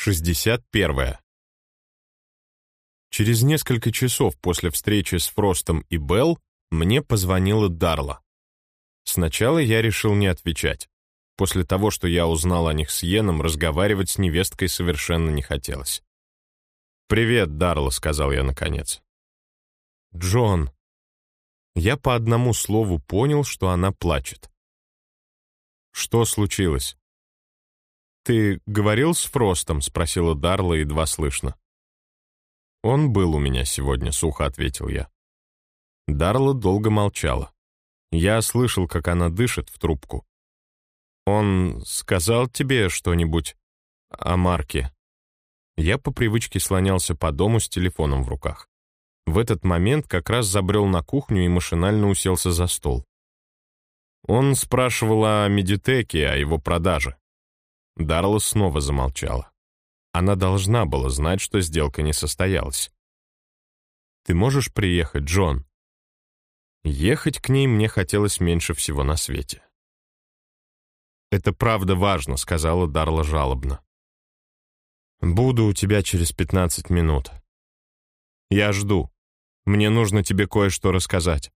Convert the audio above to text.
61. Через несколько часов после встречи с Фростом и Белл мне позвонила Дарла. Сначала я решил не отвечать. После того, что я узнал о них с Йеном, разговаривать с невесткой совершенно не хотелось. «Привет, Дарла», — сказал я наконец. «Джон». Я по одному слову понял, что она плачет. «Что случилось?» «Ты говорил с Фростом?» — спросила Дарла едва слышно. «Он был у меня сегодня», — сухо ответил я. Дарла долго молчала. Я слышал, как она дышит в трубку. «Он сказал тебе что-нибудь о Марке?» Я по привычке слонялся по дому с телефоном в руках. В этот момент как раз забрел на кухню и машинально уселся за стол. Он спрашивал о Медитеке, о его продаже. Дарла снова замолчала. Она должна была знать, что сделка не состоялась. «Ты можешь приехать, Джон?» Ехать к ней мне хотелось меньше всего на свете. «Это правда важно», — сказала Дарла жалобно. «Буду у тебя через пятнадцать минут. Я жду. Мне нужно тебе кое-что рассказать».